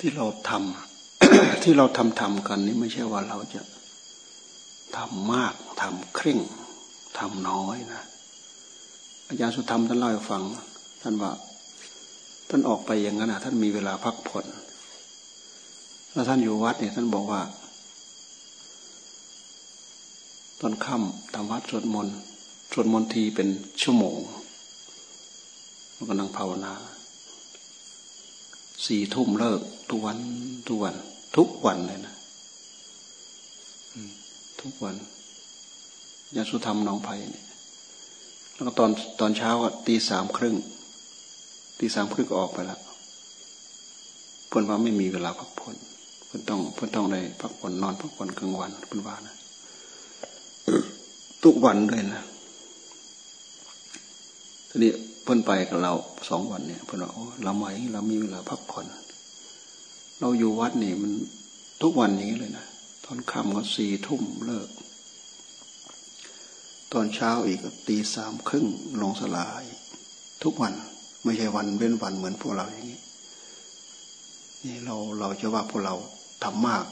ที่เราทำที่เราทำทำกันนี่ไม่ใช่ว่าเราจะทำมากทำคร่งทำน้อยนะ อาจารย์สุธรรมท่านเล่าให้ฟัง ท่านว่า ท่านออกไปอย่างนั้นนะท่านมีเวลาพักผ่อนแล้วท่านอยู่วัดเนี่ยท่านบอกว่าตอนค่ำทำวัดสวดมนต์สวดมนต์ทีเป็นชั่วโมงก็นั่งภาวนา สี่ทุ่มเลิก ทุกวัน ทุกวัน ทุกวันเลยนะทุกวันยาสุธรรมน้องไผ่เนี่ยแล้วก็ตอนตอนเช้าตีสามครึ่งตีสามครึ่งออกไปแล้วเพื่อนว่าไม่มีเวลาพักผ่อนเพื่อนต้องเพื่อนต้องได้พักผ่อนนอนพักผ่อนกลางวันเพื่อนว่านะทุกวันด้วยนะทีนี้ เพื่อนไปกับเราสองวันเนี่ยเพื่อนว่าโอ้เราไหมเรามีเวลาพักผ่อน เราอยู่วัดนี่มันทุกวันอย่างนี้เลยนะตอนค่ำก็สี่ทุ่มเลิก ตอนเช้าอีกตีสามครึ่งลงสลาย ทุกวันไม่ใช่วันเว้นวันเหมือนพวกเราอย่างนี้นี่เราเราจะว่าพวกเราทำมาก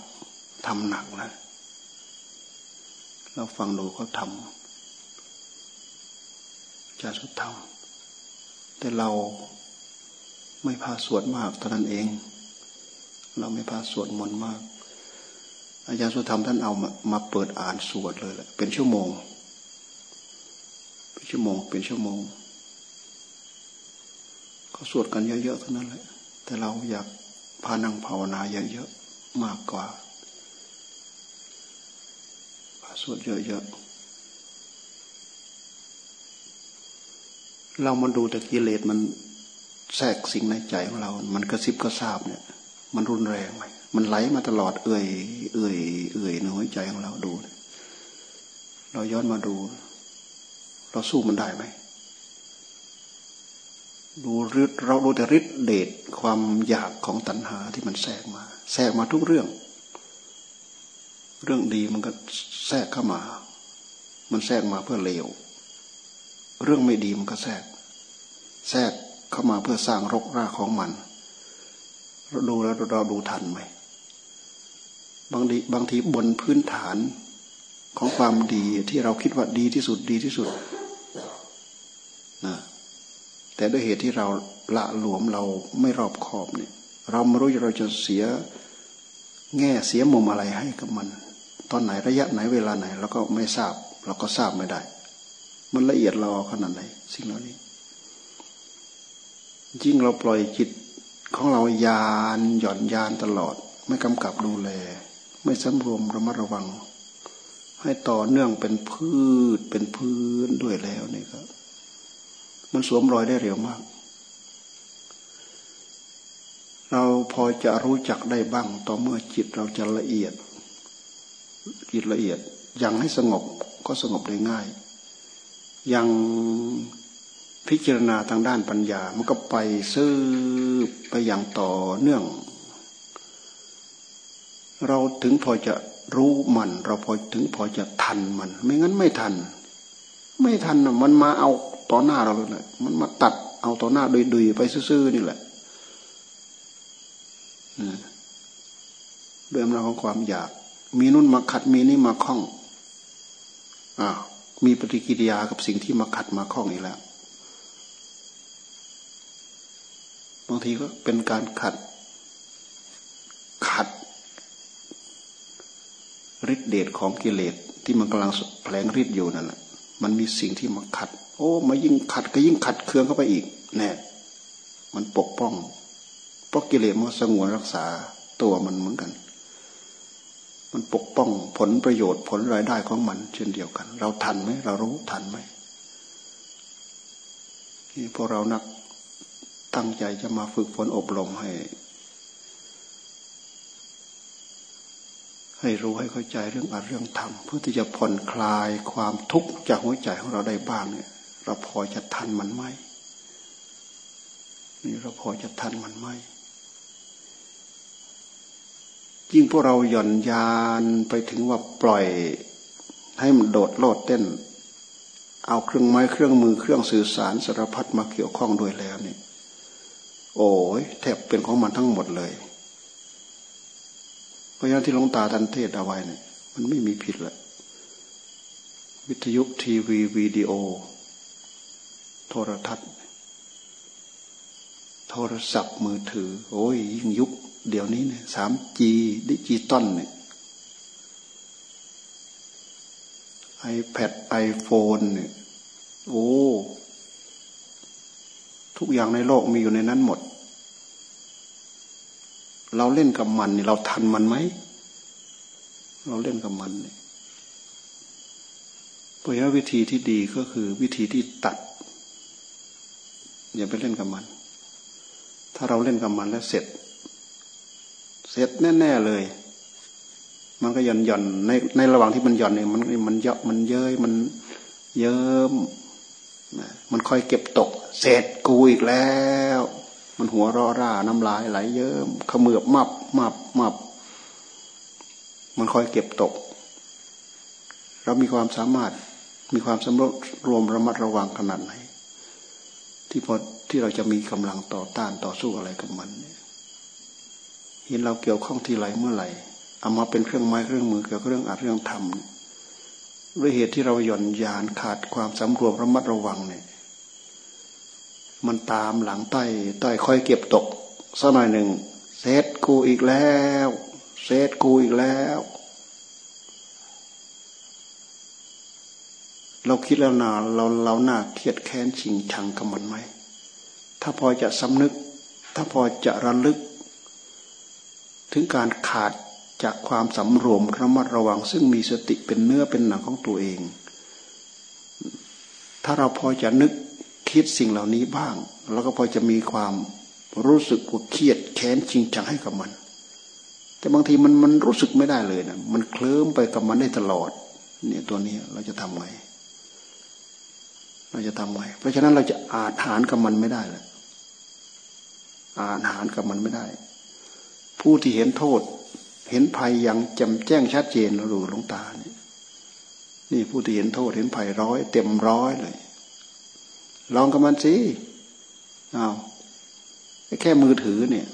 ทำหนักนะเราฟังดูเขาทำจะสุดทำ แต่เราไม่พาสวดมากเท่านั้นเอง เราไม่พาสวดมนต์มาก อาจารย์สุธรรมท่านเอามามาเปิดอ่านสวดเลยแหละเป็นชั่วโมง เป็นชั่วโมง เป็นชั่วโมงเขาสวดกันเยอะๆเท่านั้นแหละ แต่เราอยากพานั่งภาวนาเยอะๆมากกว่าพาสวดเยอะๆ เรามาดูแต่กิเลสมันแทรกสิ่งในใจของเรา มันกระซิบกระซาบเนี่ย มันรุนแรงไหมมันไหลมาตลอดเอื่อย เอื่อย เอื่อยในหัวใจของเราดู เราย้อนมาดู เราสู้มันได้ไหมดูฤทธิ์เราดูแต่ฤทธิ์เดชความอยากของตัณหาที่มันแทรกมา แทรกมาทุกเรื่อง เรื่องดีมันก็แทรกเข้ามา มันแทรกมาเพื่อเลว เรื่องไม่ดีมันก็แทรก แทรกเข้ามาเพื่อสร้างรกรากของมันเราดูแล้วเราดูทันไหมบางทีบางทีบนพื้นฐานของความดีที่เราคิดว่าดีที่สุดดีที่สุดนะแต่ด้วยเหตุที่เราละหลวมเราไม่รอบคอบเนี่ย เราไม่รู้เราจะเสียแง่เสียมุมอะไรให้กับมัน ตอนไหนระยะไหนเวลาไหนเราก็ไม่ทราบ เราก็ทราบไม่ได้ มันละเอียดราขนาดไหนสิ่งเหล่านี้ ยิ่งเราปล่อยจิตของเรายานหย่อนยานตลอด ไม่กำกับดูแล ไม่สำรวมระมัดระวัง ให้ต่อเนื่องเป็นพืชเป็นพื้นด้วยแล้วนี่ครับ มันสวมรอยได้เร็วมาก เราพอจะรู้จักได้บ้าง ต่อเมื่อจิตเราจะละเอียด จิตละเอียดยังให้สงบก็สงบได้ง่าย ยังพิจารณาทางด้านปัญญา มันก็ไปซื้อไปอย่างต่อเนื่อง เราถึงพอจะรู้มัน เราพอถึงพอจะทันมัน ไม่งั้นไม่ทัน ไม่ทันมันมาเอาต่อหน้าเราเลยมันมาตัดเอาต่อหน้าดุยๆไปซื่อๆนี่แหละด้วยอำนาจของความอยาก มีนุ่นมาขัดมีนี่มาคล้องอ้าว มีปฏิกิริยากับสิ่งที่มาขัดมาคล้องอีกแล้ว บางทีก็เป็นการขัด ขัดฤทธิเดชของกิเลสที่มันกำลังแผลงฤทธิ์อยู่นั่นแหละมันมีสิ่งที่มาขัด โอ้ มายิ่งขัดก็ยิ่งขัดเคืองเข้าไปอีก แน่ มันปกป้อง เพราะกิเลสมันสงวนรักษาตัวมันเหมือนกัน มันปกป้องผลประโยชน์ผลรายได้ของมัน เช่นเดียวกัน เราทันไหมเรารู้ทันไหมที่พวกเรานักตั้งใจจะมาฝึกฝนอบรมให้ ให้รู้ให้เข้าใจเรื่องอัดเรื่องธรรมเพื่อที่จะผ่อนคลายความทุกข์จากหัวใจของเราได้บ้างเนี่ย เราพอจะทันมันไหมนี่เราพอจะทันมันไหม ยิ่งพวกเราหย่อนยานไปถึงว่าปล่อย ให้มันโดดโลดเต้น เอาเครื่องไม้เครื่องมือเครื่องสื่อสารสารพัดมาเกี่ยวข้องด้วยแล้วเนี่ยโอ้ยแทบเป็นของมันทั้งหมดเลยเพราะฉะนั้นที่หลวงตาท่านเทศเอาไว้เนี่ยมันไม่มีผิดละวิทยุทีวีวิดีโอ โทรทัศน์ โทรศัพท์มือถือ โอ้ยยิ่งยุค เดี๋ยวนี้เนี่ยสามจีดิจิตอลเนี่ย iPad iPhone เนี่ยโอ้ทุกอย่างในโลกมีอยู่ในนั้นหมด เราเล่นกับมันเนี่ยเราทันมันไหม เราเล่นกับมันเนี่ยเพราะฉะนั้นวิธีที่ดีก็คือวิธีที่ตัด อย่าไปเล่นกับมัน ถ้าเราเล่นกับมันแล้วเสร็จ เสร็จแน่ๆเลย มันก็ย่อนย่อนในในระหว่างที่มันย่อนเนี่ยมันมันเยาะมันเย้ยมันเยิ้มมันคอยเก็บตกเศษกูอีกแล้ว มันหัวรอร่าน้ำลายไหลเยิ้มขมือบมับมับมับ มันคอยเก็บตก เรามีความสามารถมีความสำรวจรวมระมัดระวังขนาดไหน ที่พอที่เราจะมีกำลังต่อต้านต่อสู้อะไรกับมันเนี่ย เห็นเราเกี่ยวข้องที่ไรเมื่อไหร่เอามาเป็นเครื่องไม้เครื่องมือเกี่ยวกับเรื่องอัดเรื่องทำด้วยเหตุที่เราหย่อนยานขาดความสำรวมระมัดระวังเนี่ย มันตามหลังใต้ใต้คอยเก็บตกสักหน่อยหนึ่งเซตกูอีกแล้วเซตกูอีกแล้ว เราคิดแล้วนาเราเราหน้าเครียดแค้นชิงชังกับมันไหมถ้าพอจะสำนึก ถ้าพอจะระลึก ถึงการขาดจากความสำรวมระมัดระวัง ซึ่งมีสติเป็นเนื้อเป็นหนังของตัวเอง ถ้าเราพอจะนึกคิดสิ่งเหล่านี้บ้างเราก็พอจะมีความรู้สึกว่าเครียดแค้นชิงชังให้กับมัน แต่บางทีมันมันรู้สึกไม่ได้เลยนะมันเคลิ้มไปกับมันได้ตลอด เนี่ยตัวนี้เราจะทำไงเราจะทำไง เพราะฉะนั้นเราจะอาจหารกับมันไม่ได้เลยอาจหารกับมันไม่ได้ ผู้ที่เห็นโทษ เห็นภัยอย่างแจ่มแจ้งชัดเจนเราดูลงตาเนี่ยนี่ผู้ที่เห็นโทษเห็นภัยร้อย เต็มร้อยเลย ลองกับมันสิอ้าวแค่มือถือเนี่ย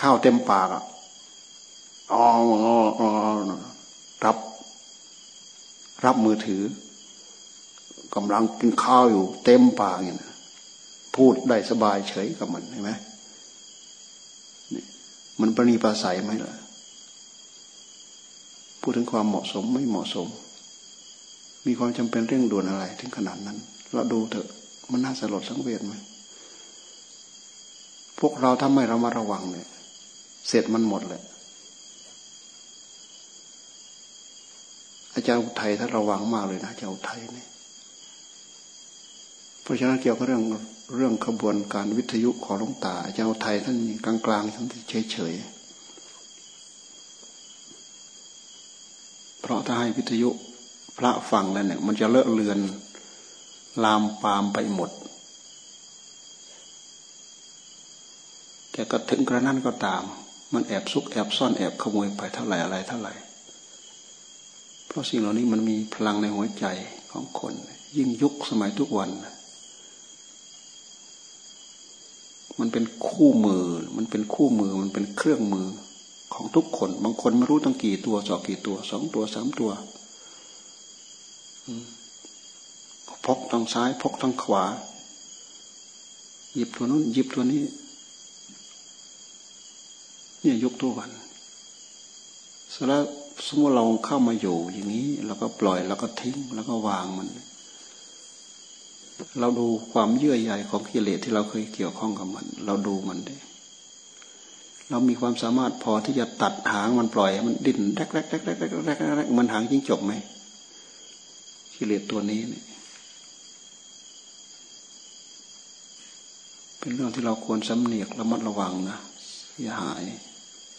ข้าวเต็มปากอะอ๋ออ๋อรับ รับมือถือกำลังกินข้าวอยู่ เต็มปากอย่างนี้พูดได้สบายเฉยกับมันเห็นไหม มันปณีประสัยไหมล่ะ พูดถึงความเหมาะสมไม่เหมาะสม มีความจำเป็นเร่งด่วนอะไร ถึงขนาดนั้น เราดูเถอะ มันน่าสลดสังเวชไหมพวกเราถ้าไม่ระมัดระวังเนี่ย เสร็จมันหมดเลยอาจารย์อุทัยถ้าระวังมากเลยนะอาจารย์อุทัยเนี่ยเพราะฉะนั้นเกี่ยวกับเรื่อง เรื่องขบวนการวิทยุของหลวงตาอาจาไทยท่านกลางกลางท่านเฉยเฉยเพราะถ้าให้วิทยุพระฟังแล้วเนี่ย มันจะเลอะเลือนลามปามไปหมด แต่ก็ถึงกระนั้นก็ตาม มันแอบซุกแอบซ่อนแอบขโมยไปเท่าไหร่อะไรเท่าไหร่ เพราะสิ่งเหล่านี้มันมีพลังในหัวใจของคน ยิ่งยุคสมัยทุกวัน มันเป็นคู่มือ มันเป็นคู่มือ มันเป็นเครื่องมือของทุกคน บางคนไม่รู้ตั้งกี่ตัวสองกี่ตัว สองตัวสามตัวพกทางซ้ายพกทางขวา หยิบตัวนู้นหยิบตัวนี้ เนี่ยยกตัววันสแล้วสมมติเราเข้ามาอยู่อย่างนี้เราก็ปล่อยแล้วก็ทิ้ง แล้วก็วางมัน เราดูความเยื่อใยของกิเลสที่เราเคยเกี่ยวข้องกับมัน เราดูมันได้เรามีความสามารถพอที่จะตัดหางมันปล่อย มันดิ้นแรกแรกแรกแรกแรกแรกแรกมันหางยิ่งจบไหมกิเลสตัวนี้เนี่ยเป็นเรื่องที่เราควรสำเนียกระมัดระวังนะเสียหาย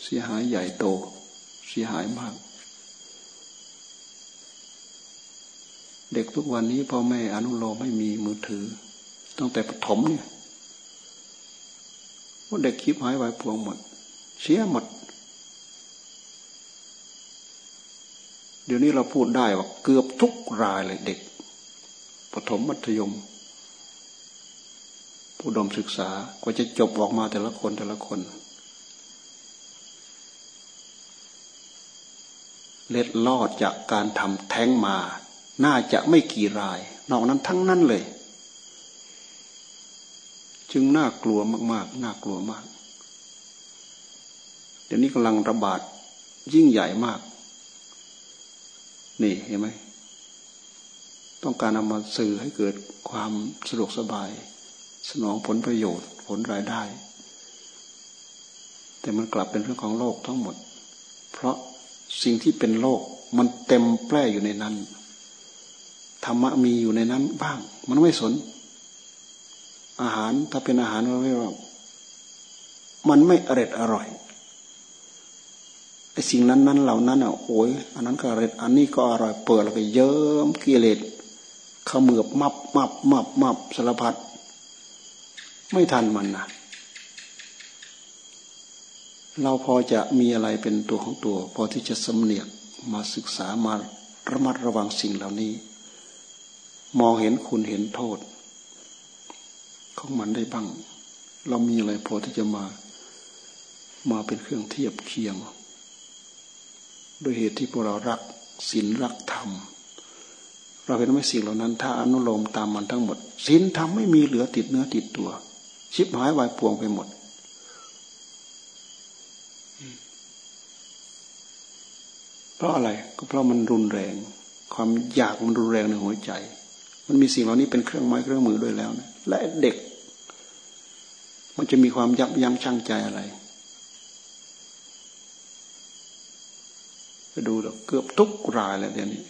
เสียหายใหญ่โต เสียหายมาก เด็กทุกวันนี้พ่อแม่อนุโลมไม่มีมือถือ ตั้งแต่ปฐมเนี่ยว่าเด็กคิดหายไวพวงหมด เสียหมด เดี๋ยวนี้เราพูดได้ว่าเกือบทุกรายเลยเด็กปฐมมัธยมผู้ดมศึกษาก็จะจบออกมาแต่ละคนแต่ละคนเล็ดลอดจากการทำแท้งมา น่าจะไม่กี่ราย นอกนั้นทั้งนั้นเลย จึงน่ากลัวมาก ๆ น่ากลัวมาก เดี๋ยวนี้กำลังระบาดยิ่งใหญ่มาก นี่เห็นไหมต้องการเอามาสื่อให้เกิดความสะดวกสบาย สนองผลประโยชน์ผลรายได้ แต่มันกลับเป็นเรื่องของโลกทั้งหมด เพราะสิ่งที่เป็นโลกมันเต็มแปร่อยู่ในนั้น ธรรมะมีอยู่ในนั้นบ้าง มันไม่สน อาหารถ้าเป็นอาหารเราไม่ว่ามันไม่อร่อยอร่อยไอ้สิ่งนั้นนั้นเหล่านั้นอะโอ้ยอันนั้นก็อร่อยอันนี้ก็อร่อยเปิดแล้วก็เยิ้มกิเลสขมือบมับมับมับมับสารพัดไม่ทันมันนะเราพอจะมีอะไรเป็นตัวของตัว พอที่จะสำเนียกมาศึกษามาระมัดระวังสิ่งเหล่านี้ มองเห็นคุณเห็นโทษ ของมันได้บ้าง เรามีอะไรพอที่จะมา มาเป็นเครื่องเทียบเคียงด้วยเหตุที่พวกเรารักศีลรักธรรม เราเห็นไหมสิ่งเหล่านั้น ถ้าอนุโลมตามมันทั้งหมดศีลธรรมไม่มีเหลือติดเนื้อติดตัว ชิบหายวายปวงไปหมดเพราะอะไรก็เพราะมันรุนแรง ความอยากมันรุนแรงในหัวใจ มันมีสิ่งเหล่านี้เป็นเครื่องไม้เครื่องมือด้วยแล้วนะและเด็ก มันจะมีความยับยั้งชั่งใจอะไรไปดูเกือบทุกรายแล้วเดี๋ยวนี้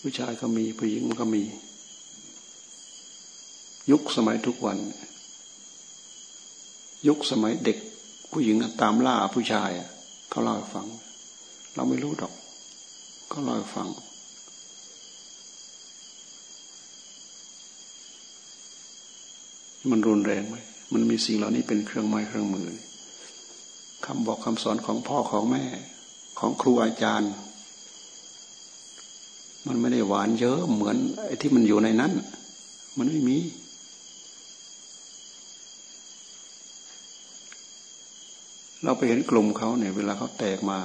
ผู้ชายก็มีผู้หญิงก็มี ยุคสมัยทุกวัน ยุคสมัยเด็ก ผู้หญิงตามล่าผู้ชายเขาเล่าให้ฟัง เราไม่รู้ดอกเขาเล่าให้ฟัง มันรุนแรงไหมมันมีสิ่งเหล่านี้เป็นเครื่องไม้เครื่องมือคำบอกคำสอนของพ่อของแม่ ของครูอาจารย์ มันไม่ได้หวานเยอะเหมือนไอ้ที่มันอยู่ในนั้น มันไม่มีเราไปเห็นกลุ่มเขาเนี่ย เวลาเขาแตกมา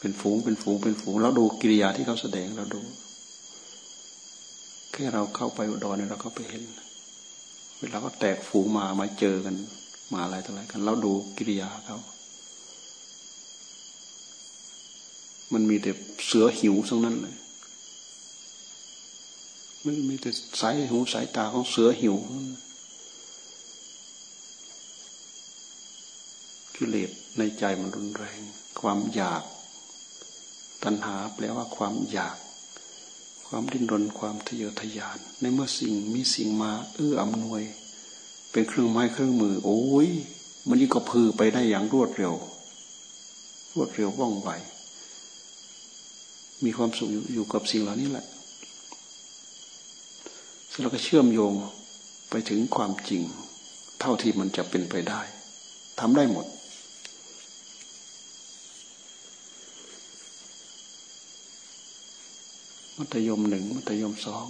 เป็นฝูงเป็นฝูงเป็นฝูงเราดูกิริยาที่เขาแสดงเราดู แค่เราเข้าไปอุดรเนี่ยเราก็ไปเห็น เวลาเขาแตกฝูงมามาเจอกัน มาอะไรต่ออะไรกันเราดูกิริยาเขา มันมีแต่เสือหิวทั้งนั้นเลย มันมีแต่สายหูสายตาของเสือหิวกิเลสในใจมันรุนแรง ความอยาก ตัณหาแปลว่าความอยาก ความดิ้นรนความทะเยอทะยาน ในเมื่อสิ่งมีสิ่งมา เอื้ออำนวย เป็นเครื่องไม้เครื่องมือ โอ้ย มันยิ่งก็พือไปได้อย่างรวดเร็ว รวดเร็วว่องไวมีความสุขอยู่กับสิ่งเหล่านี้แหละแล้วก็เชื่อมโยงไปถึงความจริง เท่าที่มันจะเป็นไปได้ทำได้หมด มัธยมหนึ่งมัธยมสอง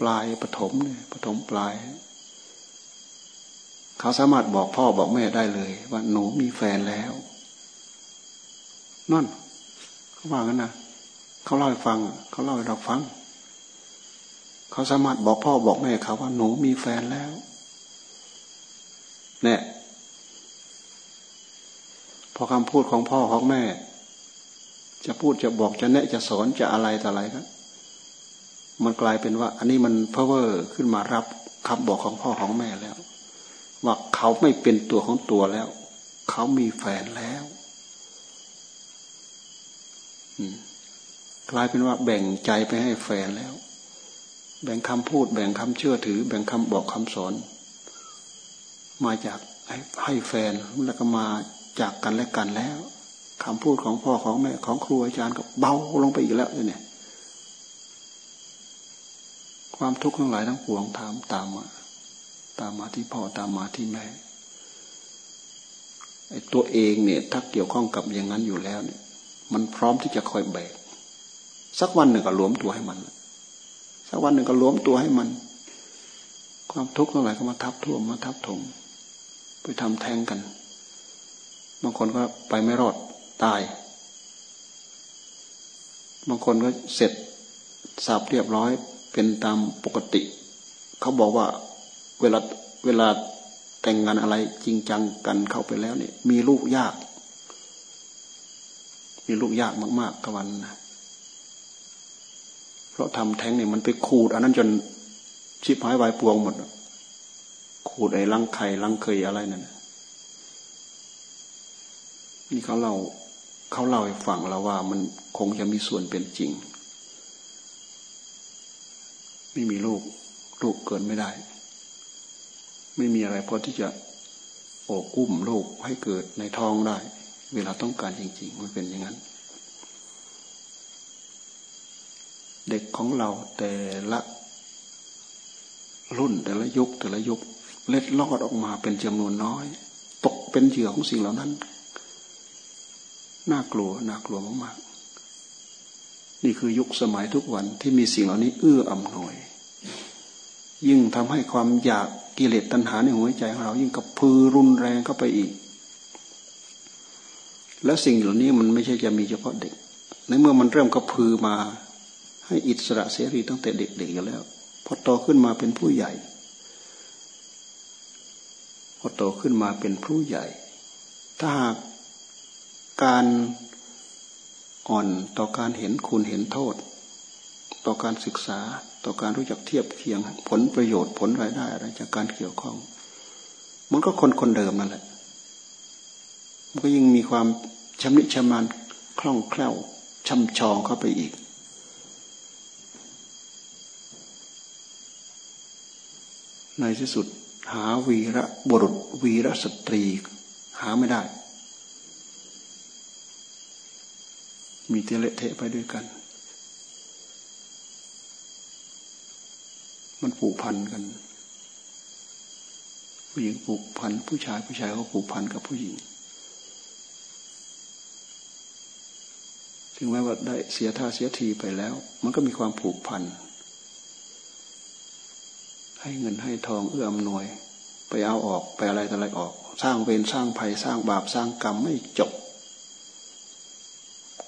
ปลายปฐมเนี่ยปฐมปลาย เขาสามารถบอกพ่อบอกแม่ได้เลย ว่าหนูมีแฟนแล้วนั่นเขาว่ากันนะเขาเล่าให้ฟัง เขาเล่าให้เราฟัง เขาสามารถบอกพ่อบอกแม่เขาว่าหนูมีแฟนแล้วเนี่ยพอคำพูดของพ่อของแม่ จะพูดจะบอกจะแนะจะสอนจะอะไรต่ออะไรครับมันกลายเป็นว่า อันนี้มันเพอเวอร์ขึ้นมารับคำบอกของพ่อของแม่แล้ว ว่าเขาไม่เป็นตัวของตัวแล้ว เขามีแฟนแล้วกลายเป็นว่าแบ่งใจไปให้แฟนแล้ว แบ่งคำพูด แบ่งคำเชื่อถือ แบ่งคำบอกคำสอน มาจากให้แฟนแล้วก็มาจากกันและกันแล้ว คำพูดของพ่อของแม่ของครูอาจารย์ก็เบาลงไปอีกแล้วเนี่ย ความทุกข์ทั้งหลายทั้งปวงตามตามมา ตามมาที่พ่อตามมาที่แม่ไอ้ตัวเองเนี่ยถ้าเกี่ยวข้องกับอย่างนั้นอยู่แล้วเนี่ย มันพร้อมที่จะคอยแบก สักวันหนึ่งก็หลวมตัวให้มัน สักวันหนึ่งก็หลวมตัวให้มัน ความทุกข์ทั้งหลายก็มาทับท่วมมาทับถมไปทำแท้งกัน บางคนก็ไปไม่รอด ตาย บางคนก็เสร็จสับเรียบร้อยเป็นตามปกติ เขาบอกว่าเวลาเวลาแต่งงานอะไรจริงจังกันเข้าไปแล้วเนี่ย มีลูกยาก มีลูกยากมากๆกวันนะเพราะทำแท้งเนี่ยมันไปขูด อันนั้นจนชิบหายวายปวงหมดขูดไอ้ลังไข่ลังเคยอะไรนั่นนี่เขาเล่า เขาเล่าให้ฟังแล้วว่ามันคงจะมีส่วนเป็นจริง ไม่มีลูกลูกเกิดไม่ได้ ไม่มีอะไรพอที่จะโอบอุ้มลูกให้เกิดในท้องได้ เวลาต้องการจริง ๆ มันเป็นอย่างนั้น เด็กของเราแต่ละรุ่นแต่ละยุคแต่ละยุคเล็ดลอดออกมาเป็นจำนวนน้อย ตกเป็นเหยื่อของสิ่งเหล่านั้น น่ากลัวน่ากลัวมากๆ นี่คือยุคสมัยทุกวันที่มีสิ่งเหล่านี้เอื้ออำนวย ยิ่งทำให้ความอยากกิเลสตัณหาในหัวใจของเรา ยิ่งกระพือรุนแรงเข้าไปอีก และสิ่งเหล่านี้มันไม่ใช่จะมีเฉพาะเด็ก ในเมื่อมันเริ่มกระพือมา ให้อิสระเสรีตั้งแต่เด็กๆอยู่แล้วพอโตขึ้นมาเป็นผู้ใหญ่พอโตขึ้นมาเป็นผู้ใหญ่ ถ้าหาก การอ่อนต่อการเห็นคุณเห็นโทษ ต่อการศึกษาต่อการรู้จักเทียบเคียง ผลประโยชน์ผลรายได้อะไรจากการเกี่ยวข้อง มันก็คนคนเดิมนั่นแหละ มันก็ยิ่งมีความชำนิชำนาญคล่องแคล่วช่ำชองเข้าไปอีก ในที่สุดหาวีระบุรุษวีระสตรี หาไม่ได้ มีเทเละเทะไปด้วยกัน มันผูกพันกัน ผู้หญิงผูกพัน ผู้ชายผู้ชายก็ผูกพันกับผู้หญิง ถึงแม้ว่าได้เสียท่าเสียทีไปแล้ว มันก็มีความผูกพัน ให้เงินให้ทองเอื้อมหน่วย ไปเอาออกไปอะไรต่อะไรออก สร้างเวรสร้างภัยสร้างบาปสร้างกรรมไม่จบ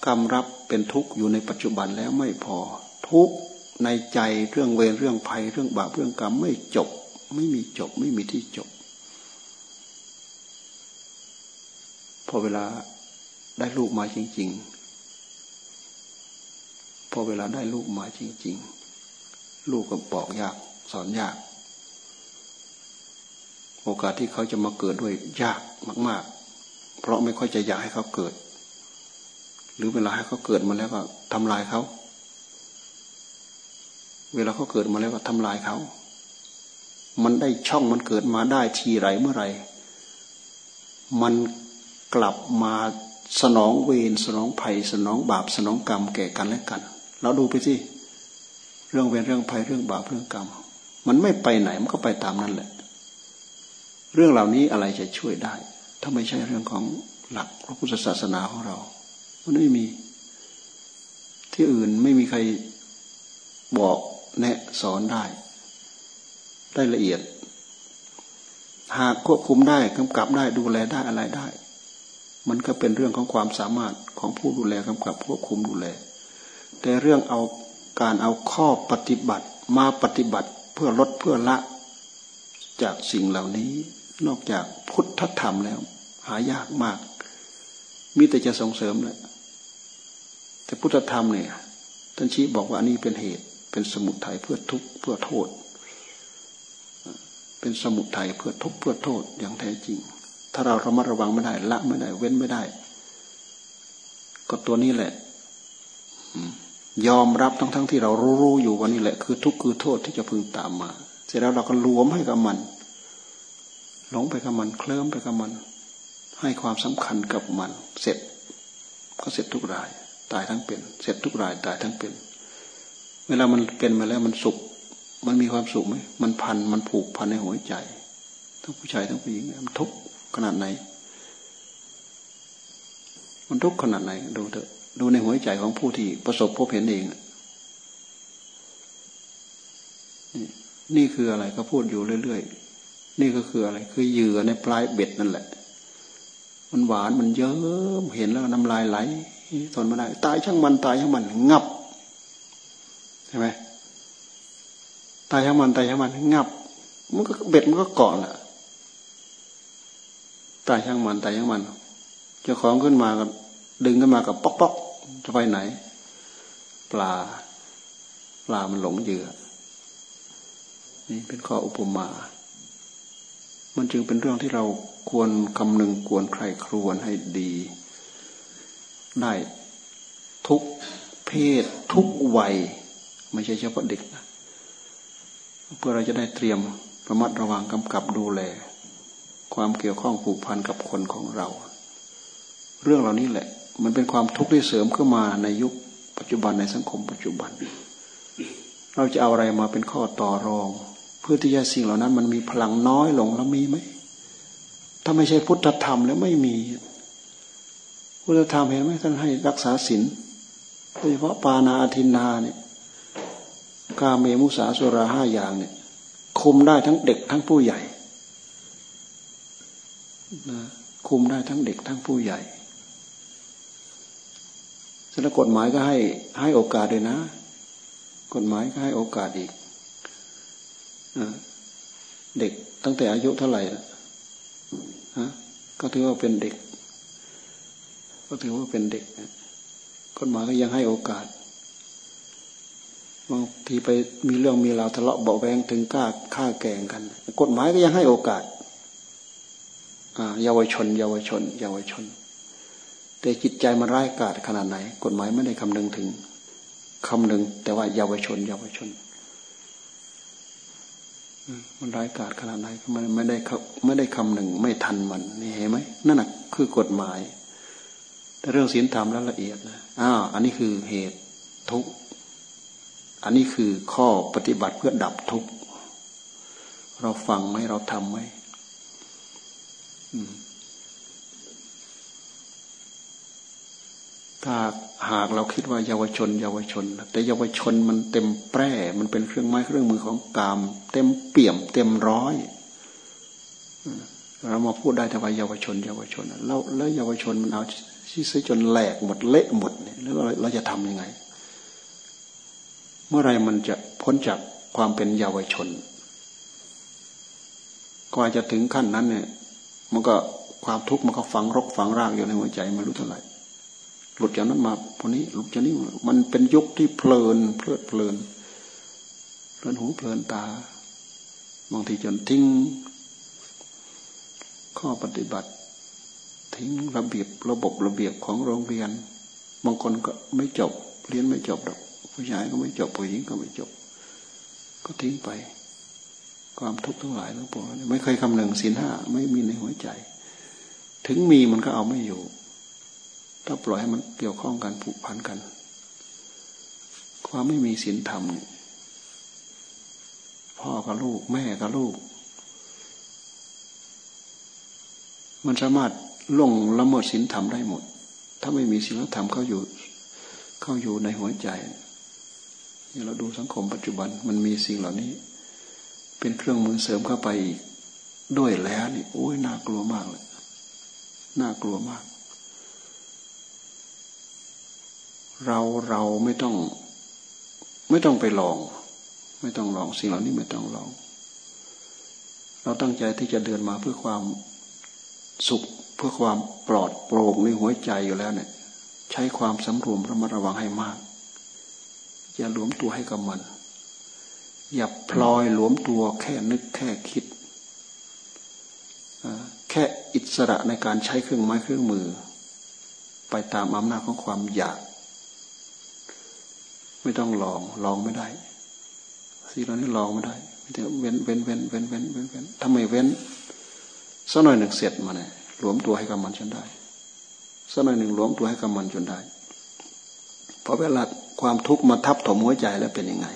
กรรมรับเป็นทุกข์อยู่ในปัจจุบันแล้วไม่พอ ทุกข์ในใจเรื่องเวรเรื่องภัยเรื่องบาปเรื่องกรรมไม่จบ ไม่มีจบไม่มีที่จบ พอเวลาได้ลูกมาจริง ๆ พอเวลาได้ลูกมาจริง ๆ ลูกก็บอกยากสอนยาก โอกาสที่เขาจะมาเกิดด้วยยากมาก ๆ เพราะไม่ค่อยจะอยากให้เขาเกิด หรือเวลาให้เขาเกิดมาแล้วก็ทำลายเขา เวลาเขาเกิดมาแล้วก็ทำลายเขา มันได้ช่องมันเกิดมาได้ทีไรเมื่อไร มันกลับมาสนองเวรสนองภัยสนองบาปสนองกรรมแก่กันและกัน เราดูไปสิ เรื่องเวรเรื่องภัยเรื่องบาปเรื่องกรรม มันไม่ไปไหนมันก็ไปตามนั้นแหละ เรื่องเหล่านี้อะไรจะช่วยได้ ถ้าไม่ใช่เรื่องของหลักพระพุทธศาสนาของเรา มันไม่มี ที่อื่นไม่มีใครบอกแนะสอนได้ ได้ละเอียด หากควบคุมได้กำกับได้ดูแลได้อะไรได้ มันก็เป็นเรื่องของความสามารถของผู้ดูแลกำกับควบคุมดูแล แต่เรื่องเอาการเอาข้อปฏิบัติมาปฏิบัติเพื่อลดเพื่อละ จากสิ่งเหล่านี้ นอกจากพุทธธรรมแล้ว หายากมากมีแต่จะส่งเสริมแหละ แต่พุทธธรรมเนี่ยท่านชี้บอกว่าอันนี้เป็นเหตุ เป็นสมุทัยเพื่อทุกข์เพื่อโทษ เป็นสมุทัยเพื่อทุกข์เพื่อโทษอย่างแท้จริง ถ้าเราระมัดระวังไม่ได้ ละไม่ได้ เว้นไม่ได้ ก็ตัวนี้แหละยอมรับทั้งๆทที่เรารู้อยู่ว่านี่แหละ คือทุกข์คือโทษที่จะพึงตามมา เสร็จแล้วเราก็รวมให้กับมันหลงไปกับมันเคลิ้มไปกับมัน ให้ความสำคัญกับมัน เสร็จ ก็เสร็จทุกราย ตายทั้งเป็น เสร็จทุกรายตายทั้งเป็น เวลามันเป็นมาแล้วมันสุข มันมีความสุขไหมมันพันมันผูกพันในหัวใจ ทั้งผู้ชายทั้งผู้หญิงมันทุกข์ขนาดไหน มันทุกข์ขนาดไหน ดูเถอะดูในหัวใจของผู้ที่ประสบพบเห็นเองนี่คืออะไรก็พูดอยู่เรื่อยๆ นี่ก็คืออะไร คือเหยื่อในปลายเบ็ดนั่นแหละ มันหวานมันเยิ้มเห็นแล้วน้ำลายไหล ทนไม่ได้ ตายช่างมันตายช่างมันงับใช่ไหมตายช่างมันตายช่างมันงับมันก็เบ็ดมันก็เกาะแหละตายช่างมันตายช่างมันเจ้าของขึ้นมาก็ดึงขึ้นมากับป๊อกป๊อกจะไปไหน ปลา ปลามันหลงเหยื่อนี่เป็นข้ออุปมา มันจึงเป็นเรื่องที่เราควรคำนึงควรใครครวญให้ดี ได้ทุกเพศทุกวัย ไม่ใช่เฉพาะเด็กนะเพื่อเราจะได้เตรียมระมัดระวังกำกับดูแล ความเกี่ยวข้องผูกพันกับคนของเรา เรื่องเหล่านี้แหละ มันเป็นความทุกข์ที่เสริมเข้ามาในยุคปัจจุบันในสังคมปัจจุบัน เราจะเอาอะไรมาเป็นข้อต่อรอง เพื่อที่จะสิ่งเหล่านั้น มันมีพลังน้อยลงแล้วมีไหมถ้าไม่ใช่พุทธธรรมแล้วไม่มี พุทธธรรมเห็นไหมท่านให้รักษาศีลโดยเฉพาะปานาทินาเนี่ยกาเมมุสาสุราห้าอย่างเนี่ยคุมได้ทั้งเด็กทั้งผู้ใหญ่นะคุมได้ทั้งเด็กทั้งผู้ใหญ่สแล้วกฎหมายก็ให้ให้โอกาสเลยนะ กฎหมายก็ให้โอกาสอีกเด็กตั้งแต่อายุเท่าไหร่ฮะก็ถือว่าเป็นเด็ก ก็ถือว่าเป็นเด็กกฎหมายก็ยังให้โอกาสบางทีไปมีเรื่องมีราวทะเลาะเบาแวงถึงกล้าฆ่าแกงกัน กฎหมายก็ยังให้โอกาสเยาวชน เยาวชน เยาวชน แต่จิตใจมันร้ายกาจขนาดไหน กฎหมายไม่ได้คำนึงถึงคำนึงแต่ว่าเยาวชน เยาวชนมันร้ายกาจขนาดไหนก็มันไม่ได้ไม่ได้คำหนึ่งไม่ทันมันนี่เห็นไหมนั่นแหะคือกฎหมาย แต่เรื่องศีลธรรมแล้วละเอียดนะอ้าวอันนี้คือเหตุทุกอันนี้คือข้อปฏิบัติเพื่อดับทุกเราฟังไหมเราทำไหมถ้าหากเราคิดว่าเยาวชน เยาวชน แต่เยาวชนมันเต็มแปร่ มันเป็นเครื่องไม้เครื่องมือของกาม เต็มเปี่ยม เต็มร้อยเรามาพูดได้แต่ว่าเยาวชน เยาวชน แล้วแล้วเยาวชนมันเอา ชี้ซจนแหลกหมดเละหมดเนี่ยแล้วเราจะทำยังไง เมื่อไรมันจะพ้นจากความเป็นเยาวชนกว่าจะถึงขั้นนั้นเนี่ย มันก็ความทุกข์มันก็ฝังรกฝังรากอยู่ในหัวใจไม่รู้เท่าไหร่หลุดจากนั้นมาพวกนี้หลุดจากนี้มันเป็นยุคที่เพลินเพลิดเพลินเพลินหูเพลินตาบางทีจนทิ้งข้อปฏิบัติิ้งระเบียบระบบระเบียบของโรงเรียน บางคนก็ไม่จบ เรียนไม่จบดอก ผู้ชายก็ไม่จบผู้หญิงก็ไม่จบ ก็ทิ้งไป ความทุกข์ทั้งหลายทั้งปวงไม่เคยคำนึงศีลห้าไม่มีในหัวใจ ถึงมีมันก็เอาไม่อยู่ ถ้าปล่อยให้มันเกี่ยวข้องกันผูกพันกัน ความไม่มีศีลธรรมเนี่ยพ่อกับลูกแม่กับลูก มันสามารถ ล่งละเมิดศีลธรรมได้หมด ถ้าไม่มีศีลธรรมเข้าอยู่ เข้าอยู่ในหัวใจนี่เราดูสังคมปัจจุบันมันมีสิ่งเหล่านี้ เป็นเครื่องมือเสริมเข้าไปด้วยแล้วนี่โอ้ยน่ากลัวมากเลยน่ากลัวมาก เราเราไม่ต้อง ไม่ต้องไปลอง ไม่ต้องลองสิ่งเหล่านี้ไม่ต้องลอง เราตั้งใจที่จะเดินมาเพื่อความสุข พื่อความปลอดโปร่งในหัวใจอยู่แล้วเนี่ย ใช้ความสำรวมระมัดระวังให้มาก อย่าหลวมตัวให้กับมัน อย่าพลอยหลวมตัวแค่นึกแค่คิด แค่อิสระในการใช้เครื่องไม้เครื่องมือ ไปตามอำนาจของความอยาก ไม่ต้องลองลองไม่ได้สิ่งเหล่านี้ลองไม่ได้ไม่ได้เว้นเว้นเว้นเว้นเว้นเว้นเว้นทำไมเว้นสักหน่อยหนึ่งเสร็จมาเนี่ย หลวมตัวให้กับมันจนได้สักหน่อยหนึ่งหลวมตัวให้กับมันจนได้เพราะเวลาความทุกข์มาทับถมหัวใจแล้วเป็นยังไง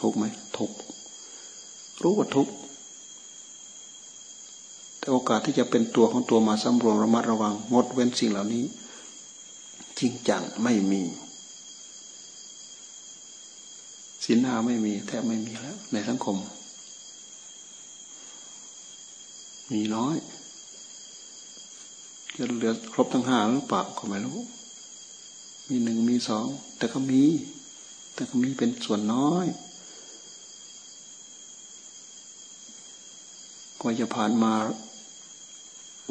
ทุกไหมทุกรู้ว่าทุกแต่โอกาสที่จะเป็นตัวของตัวมาสำรวมระมัดระวังงดเว้นสิ่งเหล่านี้ จริงจังไม่มีศีลห้าไม่มีแทบไม่มีแล้ว ในสังคม มีน้อย จะเหลือครบทั้งห้าหรือเปล่าก็ไม่รู้ มีหนึ่งมีสองแต่ก็มี แต่ก็มีเป็นส่วนน้อยกว่าจะผ่านมา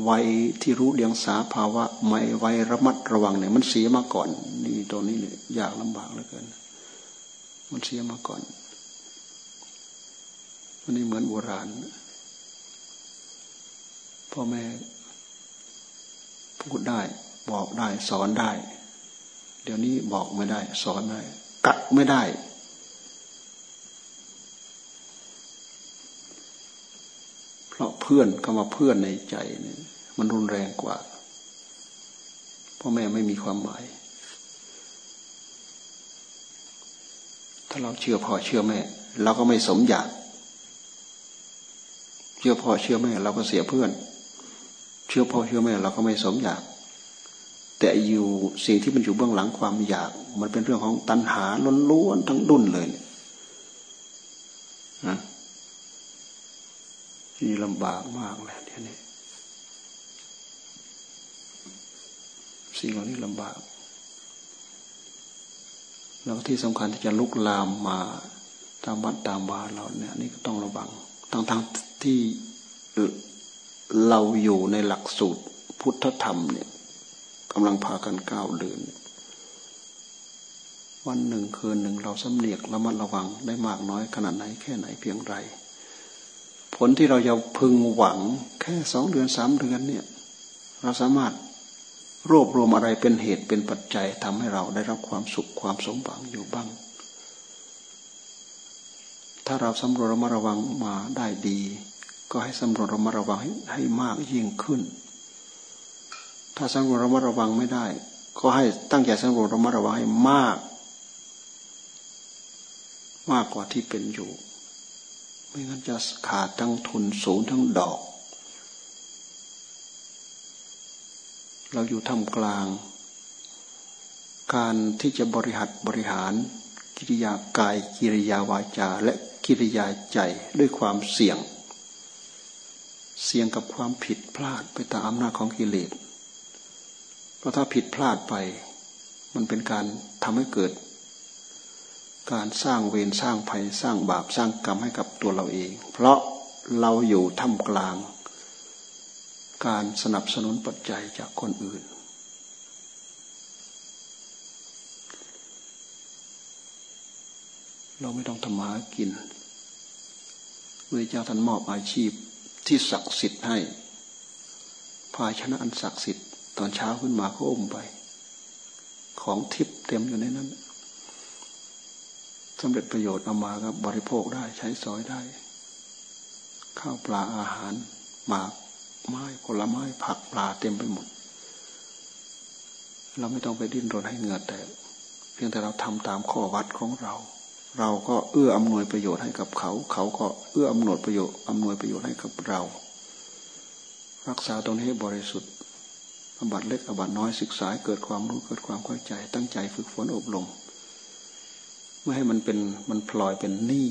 วัยที่รู้เดียงสาภาวะไม่วัยระมัดระวังเนี่ยมันเสียมาก่อน นี่ตัวนี้เนี่ยยากลำบากเหลือเกิน มันเสียมาก่อนมันนี่เหมือนโบราณพ่อแม่ พูดได้ บอกได้ สอนได้ เดี๋ยวนี้บอกไม่ได้ สอนไม่ได้กัดไม่ได้ เพราะเพื่อนคำว่าเพื่อนในใจเนี่ยมันรุนแรงกว่าพ่อแม่ไม่มีความหมาย ถ้าเราเชื่อพ่อเชื่อแม่เราก็ไม่สมอยากเชื่อพ่อเชื่อแม่เราก็เสียเพื่อน ชื่อพ่อเชื่อแม่เราก็ไม่สมอยาก แต่อยู่สิ่งที่มันอยู่เบื้องหลังความอยาก มันเป็นเรื่องของตัณหาล้วนๆทั้งดุนเลยนะนี่ลำบากมากเลยเดี๋ยนี้สิ่งเหล่านี้ลำบาก แล้วที่สำคัญที่จะลุกลามมาตามวัดตามบาเราเนี่ยนี่ก็ต้องระวังทั้งทั้งที่ เราอยู่ในหลักสูตรพุทธธรรมเนี่ยกำลังพากันก้าวเดิน วันหนึ่งคืนหนึ่งเราสำเนียกระมัดระวังได้มากน้อยขนาดไหนแค่ไหนเพียงไร ผลที่เราจะพึงหวังแค่สองเดือนสามเดือนเนี่ย เราสามารถรวบรวมอะไรเป็นเหตุเป็นปัจจัยทำให้เราได้รับความสุขความสมหวังอยู่บ้าง ถ้าเราสำรวจระมัดระวังมาได้ดี ก็ให้สำรวจระมัดระวังให้ให้มากยิ่งขึ้น ถ้าสำรวจระมัดระวังไม่ได้ ก็ให้ตั้งใจสำรวจระมัดระวังให้มาก มากกว่าที่เป็นอยู่ ไม่งั้นจะขาดทั้งทุนสูงทั้งดอก เราอยู่ท่ามกลาง การที่จะบริหัดบริหาร กิริยากายกิริยาวาจาและกิริยาใจด้วยความเสี่ยง เสี่ยงกับความผิดพลาดไปตามอำนาจของกิเลส เพราะถ้าผิดพลาดไป มันเป็นการทำให้เกิด การสร้างเวรสร้างภัยสร้างบาปสร้างกรรมให้กับตัวเราเอง เพราะเราอยู่ท่ามกลาง การสนับสนุนปัจจัยจากคนอื่น เราไม่ต้องทำมากินพระเจ้าท่านมอบอาชีพ ที่ศักดิ์สิทธิ์ให้ภาชนะอันศักดิ์สิทธิ์ตอนเช้าขึ้นมาก็อมไป ของทิพย์เต็มอยู่ในนั้นสำเร็จประโยชน์เอามาก็บริโภคได้ใช้สอยได้ ข้าวปลาอาหารหมากไม้ผลไม้ผักปลาเต็มไปหมด เราไม่ต้องไปดิ้นรนให้เหงื่อแตกเพียงแต่เราทำตามข้อวัดของเรา เราก็เอื้ออำนวยประโยชน์ให้กับเขา เขาก็เอื้ออำนวยประโยชน์อำนวยประโยชน์ให้กับเรา รักษาตรงนี้บริสุทธิ์อบัตเล็กอบัตน้อยศึกษาเกิดความรู้เกิดความเข้าใจ ตั้งใจฝึกฝนอบรมไม่ให้มันเป็นมันพลอยเป็นหนี้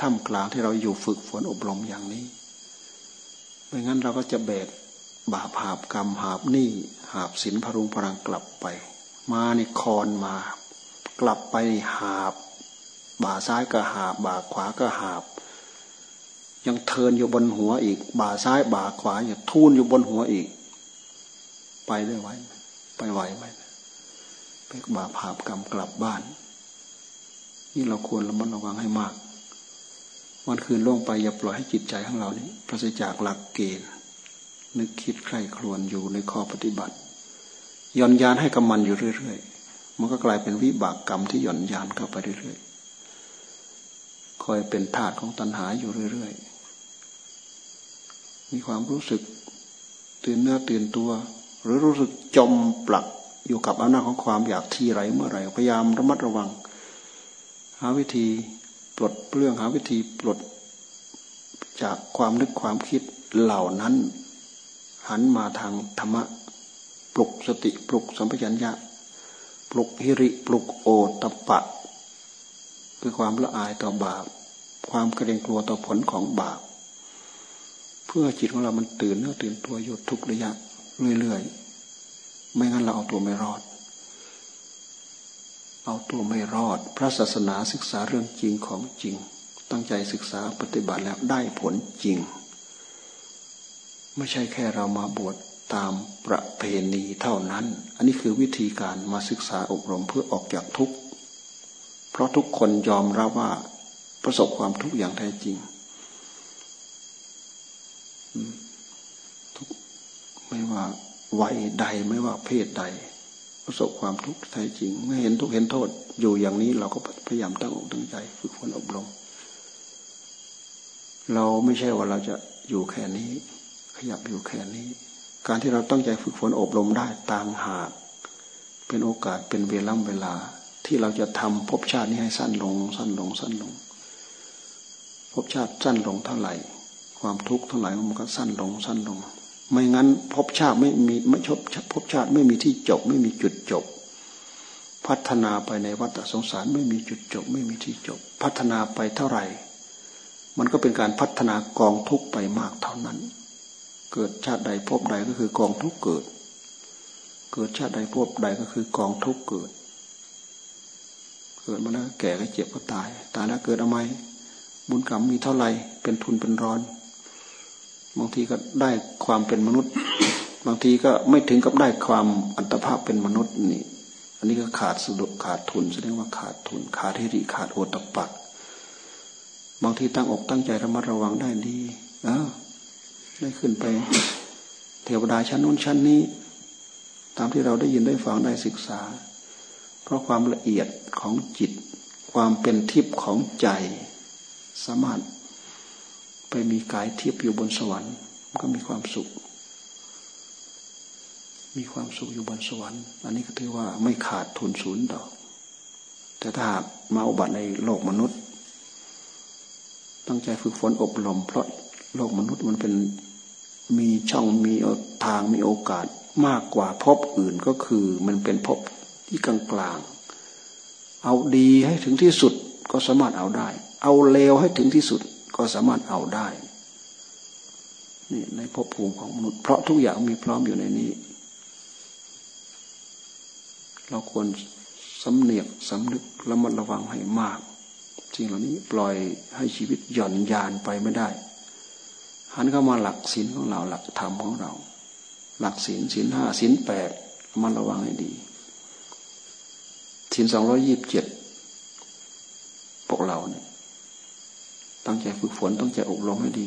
ท่ามกลางที่เราอยู่ฝึกฝนอบรมอย่างนี้ไม่งั้นเราก็จะแบกบาปหาบกรรมหาบหนี้หาบสินพรุงพรังกลับไป มาในคอนมา กลับไปหาบ บ่าซ้ายก็หาบบ่าขวาก็หาบ ยังเทินอยู่บนหัวอีก บ่าซ้ายบ่าขวาอย่าทูนอยู่บนหัวอีก ไปได้ไหวไปไหวไหมไปบาปหาบกรรมกลับบ้าน นี่เราควรระมัดระวังให้มากวันคืนล่วงไปอย่าปล่อยให้จิตใจของเรานี้ปราศจากหลักเกณฑ์นึกคิดใคร่ครวญอยู่ในข้อปฏิบัติย่อนยานให้กำมันอยู่เรื่อยๆ มันก็กลายเป็นวิบากกรรมที่หย่อนยานเข้าไปเรื่อยๆ คอยเป็นธาตุของตัณหาอยู่เรื่อยๆ มีความรู้สึกตื่นเนื้อตื่นตัว หรือรู้สึกจมปลักอยู่กับอำนาจของความอยากที่ไรเมื่อไรพยายามระมัดระวัง หาวิธีปลดเปลื้องหาวิธีปลดจากความนึกความคิดเหล่านั้น หันมาทางธรรมะปลุกสติปลุกสัมปชัญญะ ปลุกฮิริปลุกโอตปะ คือความละอายต่อบาป ความเกรงกลัวต่อผลของบาป เพื่อจิตของเรามันตื่นเนื้อตื่นตัวอยู่ทุกระยะเรื่อยๆ ไม่งั้นเราเอาตัวไม่รอด เอาตัวไม่รอด พระศาสนาศึกษาเรื่องจริงของจริง ตั้งใจศึกษาปฏิบัติแล้วได้ผลจริง ไม่ใช่แค่เรามาบวชตามประเพณีเท่านั้น อันนี้คือวิธีการมาศึกษาอบรมเพื่อออกจากทุกข์ เพราะทุกคนยอมรับว่าประสบความทุกข์อย่างแท้จริงทุกไม่ว่าวัยใดไม่ว่าเพศใด ประสบความทุกข์แท้จริง ไม่เห็นทุกเห็นโทษ อยู่อย่างนี้เราก็พยายามตั้งอกตั้งใจ ฝึกฝนอบรม เราไม่ใช่ว่าเราจะอยู่แค่นี้ ขยับอยู่แค่นี้ การที่เราตั้งใจฝึกฝนอบรมได้ต่างหาก เป็นโอกาสเป็นเวล่ำเวลา ที่เราจะทำภพชาตินี้ให้สั้นลง สั้นลง สั้นลงภพชาติสั้นลงเท่าไหร่ ความทุกข์เทั้งหลายมันก็สั้นลง สั้นลง ไม่งั้นภพชาติไม่มีไม่ชบภพชาติไม่มีที่จบ ไม่มีจุดจบ พัฒนาไปในวัฏสงสารไม่มีจุดจบ ไม่มีที่จบ พัฒนาไปเท่าไหร่ มันก็เป็นการพัฒนากองทุกไปมากเท่านั้น เกิดชาติใดพบใดก็คือกองทุกเกิด เกิดชาติใดพบใดก็คือกองทุกเกิด เกิดมาแล้วแก่ก็เจ็บก็ตาย ตายแล้วเกิดทำไมบุญกรรมมีเท่าไหร่เป็นทุนเป็นร้อน บางทีก็ได้ความเป็นมนุษย์ บางทีก็ไม่ถึงกับได้ความอัตภาพเป็นมนุษย์นี่ อันนี้ก็ขาดสุดขาดทุนแสดงว่าขาดทุน ขาดทิริขาดโอตปะบางทีตั้งอกตั้งใจระมัดระวังได้ดีอได้ขึ้นไป เทวดาชั้นนู้นชั้นนี้ ตามที่เราได้ยินได้ฟังได้ศึกษา เพราะความละเอียดของจิต ความเป็นทิพย์ของใจ สามารถไปมีกายเทียบอยู่บนสวรรค์มันก็มีความสุข มีความสุขอยู่บนสวรรค์ อันนี้ก็ถือว่าไม่ขาดทุนศูนย์ดอก แต่ถ้าหากมาอุบัติในโลกมนุษย์ ตั้งใจฝึกฝนอบรม เพราะโลกมนุษย์มันเป็นมีช่องมีทางมีโอกาสมากกว่าพบอื่นก็คือมันเป็นพบ ที่กลางกลางเอาดีให้ถึงที่สุดก็สามารถเอาได้ เอาเลวให้ถึงที่สุดก็สามารถเอาได้นี่ในภพภูมิของมนุษย์เพราะทุกอย่างมีพร้อมอยู่ในนี้ เราควรสำเนียกสำนึกระมัดระวังให้มากสิ่งเหล่านี้ปล่อยให้ชีวิตหย่อนยานไปไม่ได้ หันเข้ามาหลักศีลของเราหลักธรรมของเรา หลักศีลศีลห้าศีลแปดมันระวังให้ดี ศีลสองร้อยี่บเจ็ดพวกเราเนี่ยตั้งใจฝึกฝนตั้งใจอบรมให้ดี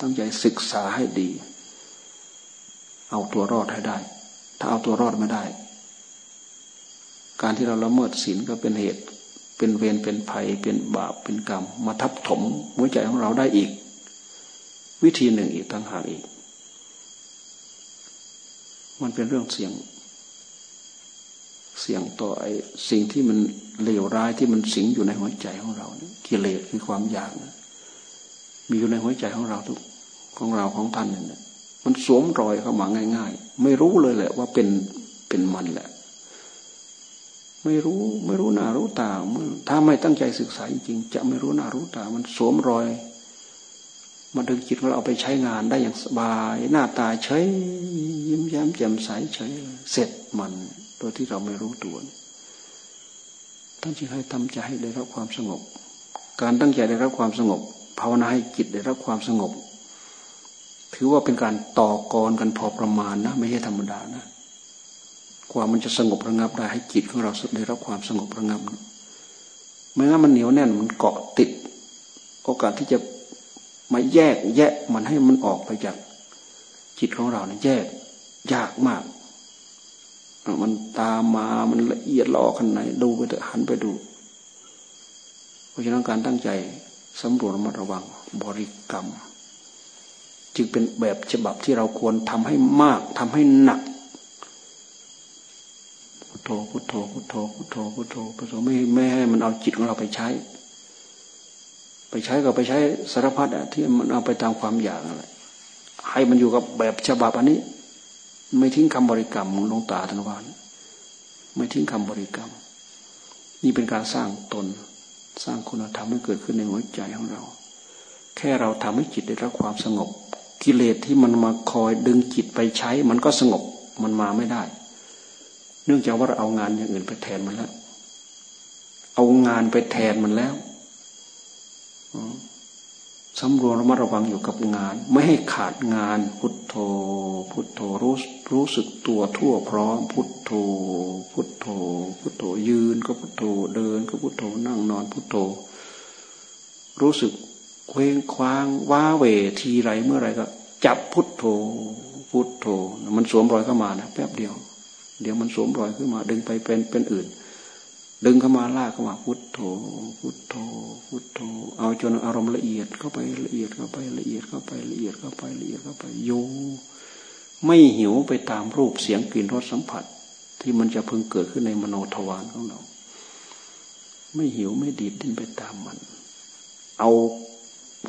ตั้งใจศึกษาให้ดี เอาตัวรอดให้ได้ ถ้าเอาตัวรอดไม่ได้ การที่เราละเมิดศีลก็เป็นเหตุ เป็นเวรเป็นภัย เป็นบาปเป็นกรรม มาทับถมหัวใจของเราได้อีก วิธีหนึ่งอีกตั้งหากอีก มันเป็นเรื่องเสี่ยง เสี่ยงต่อไอ้สิ่งที่มันเลวร้ายที่มันสิงอยู่ในหัวใจของเรากิเลสคือความอยากมีอยู่ในหัวใจของเราทุกของเราของท่านเนี่ยมันสวมรอยเข้ามาง่าย ๆ ไม่รู้เลยแหละว่าเป็นเป็นมันแหละ ไม่รู้ไม่รู้หน้ารู้ตาถ้าไม่ตั้งใจศึกษาจริงๆจะไม่รู้หน้ารู้ตา มันสวมรอยมาดึงจิตของเราเอาไปใช้งานได้อย่างสบาย หน้าตาเฉยยิ้มแย้มแจ่มใสเฉยเสร็จมัน โดยที่เราไม่รู้ตัวท่านจึงให้ทำใจให้ได้รับความสงบ การตั้งใจได้รับความสงบ ภาวนาให้จิตได้รับความสงบ ถือว่าเป็นการต่อกรกันพอประมาณนะ ไม่ใช่ธรรมดานะกว่ามันจะสงบระงับได้ให้จิตของเราได้รับความสงบระงับไม่งั้นมันเหนียวแน่นมันเกาะติด โอกาสที่จะมาแยกแยะมันให้มันออกไปจากจิตของเราเนี่ยแยกยากมาก มันตามมามันละเอียดล่อขนาดไหนดูไปเถอะหันไปดู เพราะฉะนั้นการตั้งใจสำรวจระมัดระวังบริกรรม จึงเป็นแบบฉบับที่เราควรทำให้มากทำให้หนักพุทโธพุทโธพุทโธพุทโธพุทโธพุทโธไม่ไม่ให้มันเอาจิตของเราไปใช้ ไปใช้ก็ไปใช้สารพัดอะที่มันเอาไปตามความอยากอะไรให้มันอยู่กับแบบฉบับอันนี้ ไม่ทิ้งคำบริกรรมลงตาธนวานไม่ทิ้งคำบริกรรม นี่เป็นการสร้างตน สร้างคุณธรรมให้เกิดขึ้นในหัวใจของเรา แค่เราทำให้จิตได้รับความสงบ กิเลสที่มันมาคอยดึงจิตไปใช้ มันก็สงบมันมาไม่ได้ เนื่องจากว่าเราเอางานอย่างอื่นไปแทนมันแล้ว เอางานไปแทนมันแล้วสำรวมระมัดระวังอยู่กับงาน ไม่ให้ขาดงานพุทโธพุทโธรู้ รู้สึกตัวทั่วพร้อมพุทโธ พุทโธ พุทโธยืนก็พุทโธเดินก็พุทโธนั่งนอนพุทโธ รู้สึกเคว้งคว้างว้าเวทีไรเมื่อไรก็ จับพุทโธ พุทโธ มันสวมรอยเข้ามานะแป๊บเดียว เดี๋ยวมันสวมรอยขึ้นมา ดึงไปเป็นเป็นอื่น ดึงเข้ามาลากเข้ามาพุทโธ พุทโธ พุทโธ เอาจนอารมณ์ละเอียดเข้าไปละเอียดเข้าไปละเอียดเข้าไปละเอียดเข้าไปละเอียดเข้าไปโย ไม่หิวไปตามรูปเสียงกลิ่นรสสัมผัส ที่มันจะพึงเกิดขึ้นในมโนทวารของเรา ไม่หิวไม่ดีดดิ้นไปตามมัน เอา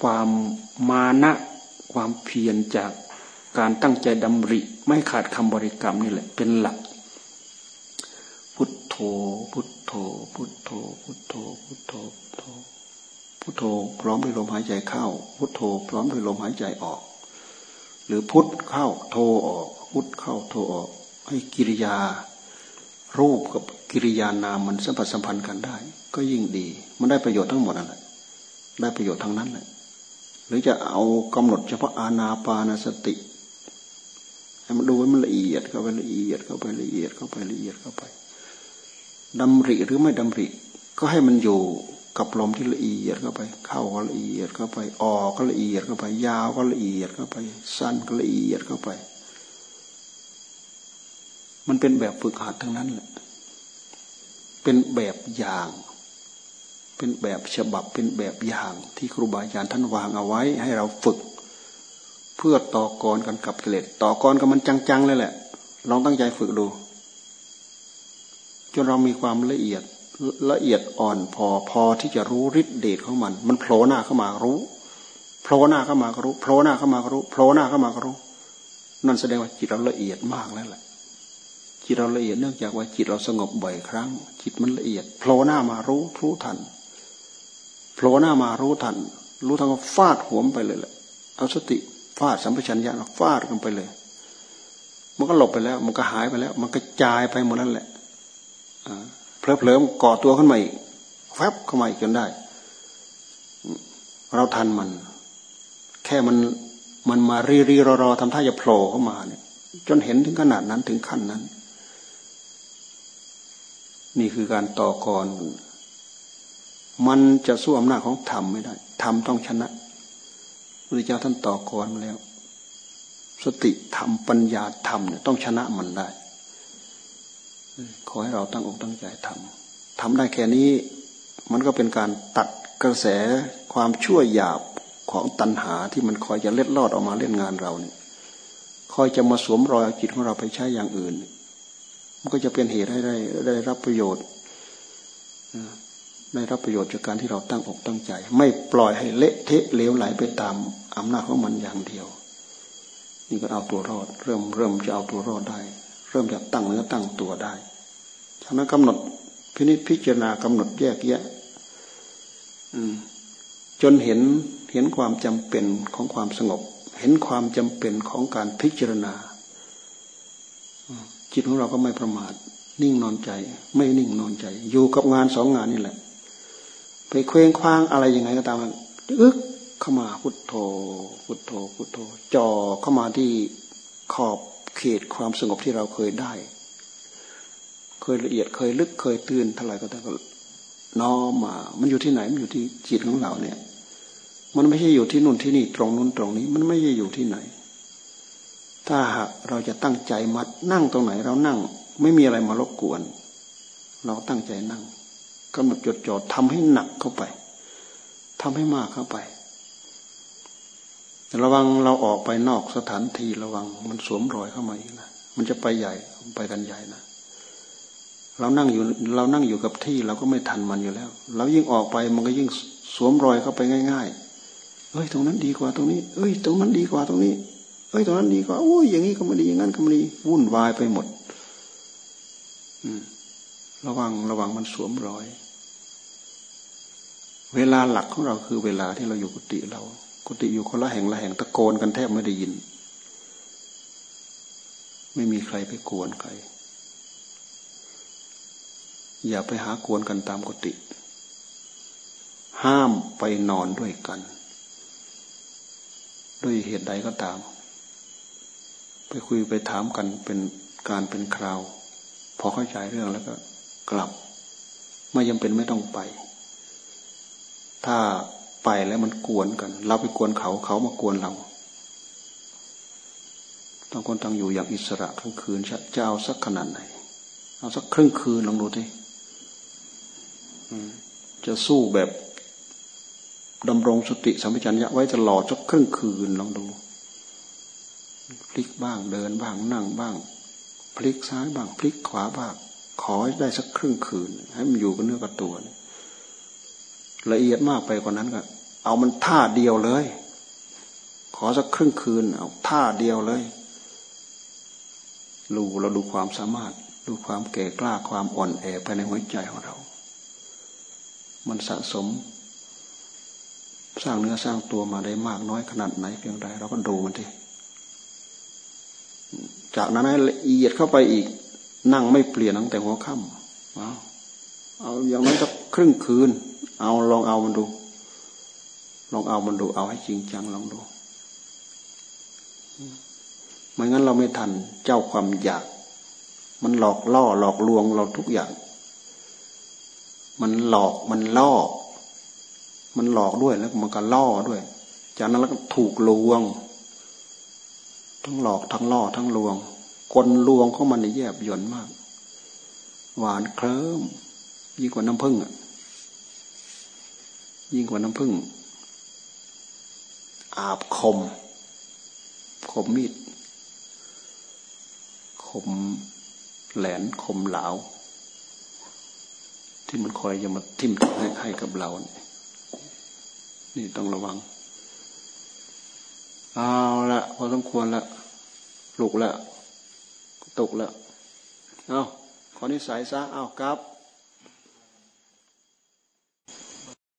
ความมานะความเพียรจากการตั้งใจดำริ ไม่ขาดคำบริกรรมนี่แหละ เป็นหลัก พุทโธ พุทโธ พุทโธ พุทโธ พุทโธ พุทโธพุทโธพร้อมด้วยลมหายใจเข้า พุทโธพร้อมด้วยลมหายใจออก หรือพุทธเข้าโธออก พุทธเข้าโธออก ให้กิริยา รูปกับกิริยานามมันสัมผัสสัมพันธ์กันได้ ก็ยิ่งดี มันได้ประโยชน์ทั้งหมดนั่นแหละได้ประโยชน์ทั้งนั้นเลยหรือจะเอากำหนดเฉพาะอาณาปานสติให้มันดูให้มันละเอียดเข้าไปละเอียดเข้าไปละเอียดเข้าไปละเอียดเข้าไปดำริหรือไม่ดำริ ก็ให้มันอยู่ กับลมที่ละเอียดเข้าไป เข้าก็ละเอียดเข้าไป ออกก็ละเอียดเข้าไป ยาวก็ละเอียดเข้าไป สั้นก็ละเอียดเข้าไป มันเป็นแบบฝึกหัดทั้งนั้นแหละ เป็นแบบอย่าง เป็นแบบฉบับ เป็นแบบอย่าง ที่ครูบาอาจารย์ท่านวางเอาไว้ ให้เราฝึก เพื่อต่อกรกันกับกิเลส ต่อกรกับมันจังๆเลยแหละ ลองตั้งใจฝึกดู จนเรามีความละเอียด ละเอียดอ่อนพอพอที่จะรู้ฤทธิเดชของมัน มันโผล่หน้าเข้ามารู้โผล่หน้าเข้ามาก็รู้โผล่หน้าเข้ามาก็รู้โผล่หน้าเข้ามาก็รู้นั่นแสดงว่าจิตเราละเอียดมากแล้วแหละจิตเราละเอียดเนื่องจากว่าจิตเราสงบบ่อยครั้ง จิตมันละเอียดโผล่หน้ามารู้รู้ทันโผล่หน้ามารู้ทัน รู้ทันก็ฟาดหัวมไปเลยแหละเอาสติฟาดสัมปชัญญะฟาดกันไปเลย มันก็หลบไปแล้ว มันก็หายไปแล้ว มันกระจายไปหมดนั่นแหละเพลิ เพลิมก่อตัวขึ้นมาอีกแฟบเข้ามาอีกจนได้ เราทันมัน แค่มันมันมารีรีรอรอทำท่าจะโผล่เข้ามาเนี่ยจนเห็นถึงขนาดนั้นถึงขั้นนั้น นี่คือการต่อกร มันจะสู้อำนาจของธรรมไม่ได้ธรรมต้องชนะพระเจ้าท่านต่อกรมาแล้ว สติธรรมปัญญาธรรมเนี่ยต้องชนะมันได้ ขอให้เราตั้งอกตั้งใจทำทำได้แค่นี้ มันก็เป็นการตัดกระแสความชั่วหยาบของตัณหาที่มันคอยจะเล็ดลอดออกมาเล่นงานเราเนี่ยคอยจะมาสวมรอยจิตของเราไปใช้อย่างอื่น มันก็จะเป็นเหตุให้ได้ได้รับประโยชน์ได้รับประโยชน์จากการที่เราตั้งอกตั้งใจ ไม่ปล่อยให้เละเทะเลวไหลไปตามอำนาจของมันอย่างเดียว นี่ก็เอาตัวรอด เริ่มเริ่มจะเอาตัวรอดได้ เริ่มจะตั้งเนื้อตั้งตัวได้จากนั้นกำหนดพินิจพิจารณากำหนดแยกแยะจนเห็นเห็นความจำเป็นของความสงบ เห็นความจำเป็นของการพิจารณาจิตของเราก็ไม่ประมาท นิ่งนอนใจ ไม่นิ่งนอนใจ อยู่กับงานสองงานนี่แหละ ไปเคว้งคว้างอะไรยังไงก็ตามอึกเข้ามาพุทโธพุทโธพุทโธจ่อเข้ามาที่ขอบ เขตความสงบที่เราเคยได้ เคยละเอียดเคยลึกเคยตื่นเท่าไหร่ก็แต่ก็น้อมมา มันอยู่ที่ไหน มันอยู่ที่จิตของเราเนี่ย มันไม่ใช่อยู่ที่นู่นที่นี่ตรงนู้นตรงนี้ มันไม่ใช่อยู่ที่ไหน ถ้าหากเราจะตั้งใจมัดนั่งตรงไหนเรานั่ง ไม่มีอะไรมารบกวน เราตั้งใจนั่งกำหนดจดจ่อทำให้หนักเข้าไปทำให้มากเข้าไป ระวังเราออกไปนอกสถานที่ระวัง มันสวมรอยเข้ามาอีกนะมันจะไปใหญ่ไปกันใหญ่นะเรานั่งอยู่เรานั่งอยู่กับที่เราก็ไม่ทันมันอยู่แล้ว เรายิ่งออกไปมันก็ยิ่งสวมรอยเข้าไปง่าย ๆ เอ้ย ตรงนั้นดีกว่าตรงนี้ เอ้ย ตรงนั้นดีกว่าตรงนี้ เอ้ย ตรงนั้นดีกว่าโอ้ยอย่างนี้ก็ไม่ดีอย่างนั้นก็ไม่ดีวุ่นวายไปหมด อืม ระวังระวังมันสวมรอย เวลาหลักของเราคือเวลาที่เราอยู่กุฏิเรา กุฏิอยู่คนละแห่งละแห่งตะโกนกันแทบไม่ได้ยิน ไม่มีใครไปกวนใคร อย่าไปหากวนกันตามกุฏิห้ามไปนอนด้วยกัน ด้วยเหตุใดก็ตาม ไปคุยไปถามกันเป็นการเป็นคราว พอเข้าใจเรื่องแล้วก็กลับ ไม่ยังเป็นไม่ต้องไป ถ้า ไปแล้วมันกวนกัน เราไปกวนเขาเขามากวนเราต้องคนต้องอยู่อย่างอิสระกลางคืนจะเอาสักขนาดไหน เอาสักครึ่งคืนลองดูทีจะสู้แบบดำรงสติสัมปชัญญะไว้ตลอดสักครึ่งคืนลองดูพลิกบ้างเดินบ้างนั่งบ้าง พลิกซ้ายบ้าง พลิกขวาบ้าง ขอได้สักครึ่งคืน ให้มันอยู่กับเนื้อกับตัว ละเอียดมากไปกว่านั้นก็ เอามันท่าเดียวเลย ขอสักครึ่งคืน เอาท่าเดียวเลยดูเราดูความสามารถ ดูความแก่กล้าความอ่อนแอภายในหัวใจของเรา มันสะสม สร้างเนื้อสร้างตัวมาได้มากน้อยขนาดไหนเพียงใดเราก็ดูมันทีจากนั้นให้ละเอียดเข้าไปอีก นั่งไม่เปลี่ยนตั้งแต่หัวค่ำเอาเอาอย่างนั้นสักครึ่งคืน เอาลองเอามันดู ลองเอามันดู เอาให้จริงจังลองดูไม่งั้นเราไม่ทันเจ้าความอยาก มันหลอกล่อหลอกลวงเราทุกอย่าง มันหลอกมันล่อ มันหลอกด้วยแล้วมันก็ล่อด้วย จากนั้นแล้วก็ถูกลวง ทั้งหลอกทั้งล่อทั้งลวง คนลวงเข้ามันในแยบยนมาก หวานเคลิ้มยิ่งกว่าน้ำผึ้งอะ ยิ่งกว่าน้ำผึ้งอาบคม คมมีด คมแหลนคมเหลาที่มันคอยจะมาทิ่มให้ให้กับเรา นี่ต้องระวัง เอาละพอสมควรละปลุกละตกละ เอาขอนิสัยซะ เอาครับ